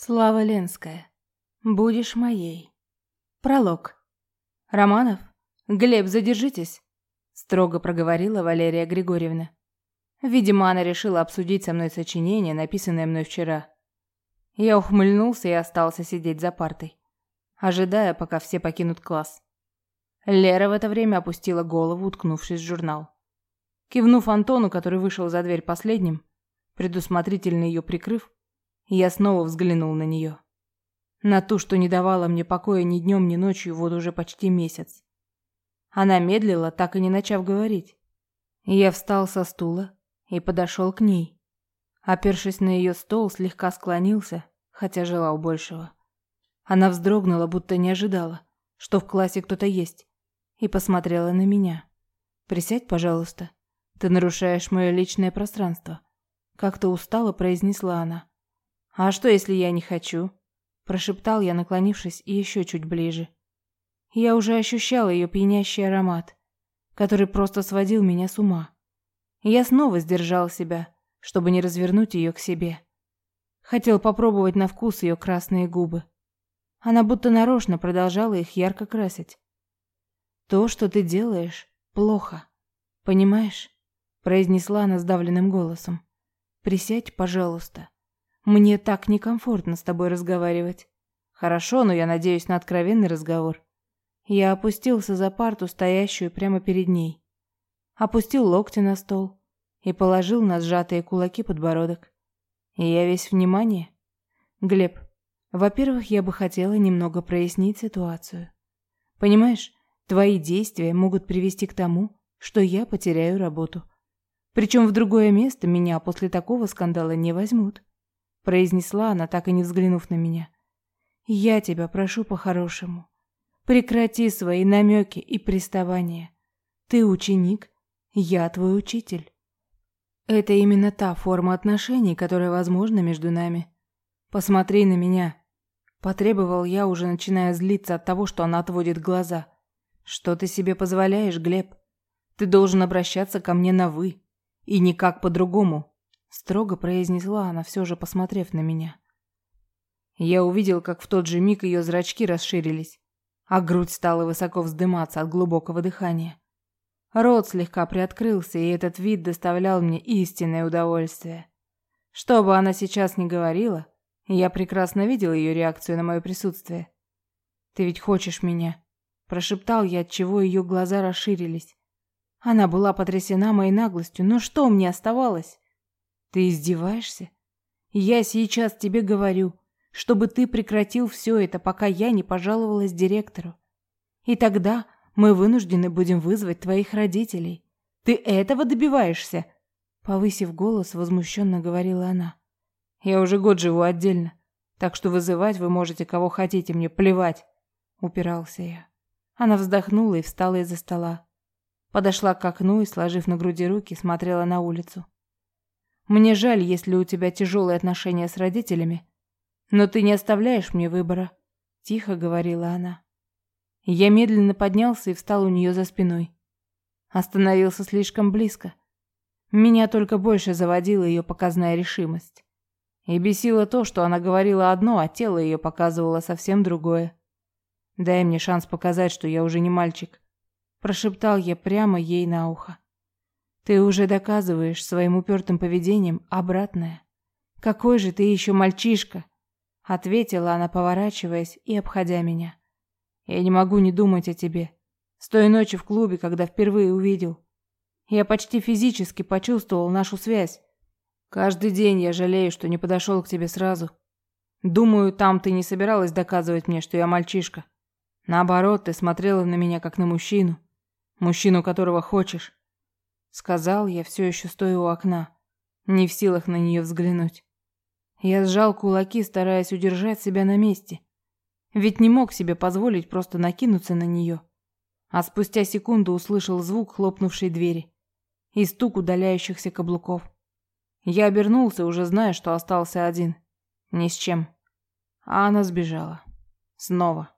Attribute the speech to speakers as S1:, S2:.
S1: Слава Ленская. Будешь моей. Пролог. Романов? Глеб, задержитесь, строго проговорила Валерия Григорьевна. Видимо, она решила обсудить со мной сочинение, написанное мной вчера. Я ухмыльнулся и остался сидеть за партой, ожидая, пока все покинут класс. Лера в это время опустила голову, уткнувшись в журнал. Кивнув Антону, который вышел за дверь последним, предусмотрительно ее прикрыв, я снова взглянул на нее. На ту, что не давала мне покоя ни днем, ни ночью вот уже почти месяц. Она медлила, так и не начав говорить. Я встал со стула и подошел к ней. Опершись на ее стол, слегка склонился, хотя желал большего. Она вздрогнула, будто не ожидала, что в классе кто-то есть, и посмотрела на меня. «Присядь, пожалуйста. Ты нарушаешь мое личное пространство», — как-то устало произнесла она. «А что, если я не хочу?» Прошептал я, наклонившись и еще чуть ближе. Я уже ощущал ее пьянящий аромат, который просто сводил меня с ума. Я снова сдержал себя, чтобы не развернуть ее к себе. Хотел попробовать на вкус ее красные губы. Она будто нарочно продолжала их ярко красить. «То, что ты делаешь, плохо. Понимаешь?» произнесла она сдавленным голосом. «Присядь, пожалуйста. Мне так некомфортно с тобой разговаривать. Хорошо, но я надеюсь на откровенный разговор. Я опустился за парту, стоящую прямо перед ней. Опустил локти на стол и положил на сжатые кулаки подбородок. И я весь внимание. Глеб, во-первых, я бы хотела немного прояснить ситуацию. Понимаешь, твои действия могут привести к тому, что я потеряю работу. Причем в другое место меня после такого скандала не возьмут произнесла она, так и не взглянув на меня. Я тебя прошу по-хорошему. Прекрати свои намеки и приставания. Ты ученик, я твой учитель. Это именно та форма отношений, которая возможна между нами. Посмотри на меня, потребовал я, уже начиная злиться от того, что она отводит глаза. Что ты себе позволяешь, Глеб? Ты должен обращаться ко мне на вы и никак по-другому строго произнесла она, все же посмотрев на меня. Я увидел, как в тот же миг ее зрачки расширились, а грудь стала высоко вздыматься от глубокого дыхания. Рот слегка приоткрылся, и этот вид доставлял мне истинное удовольствие. Что бы она сейчас ни говорила, я прекрасно видел ее реакцию на мое присутствие. «Ты ведь хочешь меня?» – прошептал я, отчего ее глаза расширились. Она была потрясена моей наглостью, но что мне оставалось? Ты издеваешься? Я сейчас тебе говорю, чтобы ты прекратил все это, пока я не пожаловалась директору. И тогда мы вынуждены будем вызвать твоих родителей. Ты этого добиваешься? Повысив голос, возмущенно говорила она. Я уже год живу отдельно, так что вызывать вы можете кого хотите, мне плевать. Упирался я. Она вздохнула и встала из-за стола. Подошла к окну и, сложив на груди руки, смотрела на улицу. Мне жаль, если у тебя тяжелые отношения с родителями, но ты не оставляешь мне выбора, тихо говорила она. Я медленно поднялся и встал у нее за спиной. Остановился слишком близко. Меня только больше заводила ее показная решимость. И бесило то, что она говорила одно, а тело ее показывало совсем другое. Дай мне шанс показать, что я уже не мальчик, прошептал я прямо ей на ухо. Ты уже доказываешь своим упертым поведением обратное. Какой же ты еще мальчишка, ответила она, поворачиваясь и обходя меня. Я не могу не думать о тебе. С той ночи в клубе, когда впервые увидел, я почти физически почувствовал нашу связь. Каждый день я жалею, что не подошел к тебе сразу. Думаю, там ты не собиралась доказывать мне, что я мальчишка. Наоборот, ты смотрела на меня как на мужчину, мужчину, которого хочешь. Сказал я, все еще стоя у окна, не в силах на нее взглянуть. Я сжал кулаки, стараясь удержать себя на месте. Ведь не мог себе позволить просто накинуться на нее. А спустя секунду услышал звук хлопнувшей двери и стук удаляющихся каблуков. Я обернулся, уже зная, что остался один. Ни с чем. А она сбежала. Снова.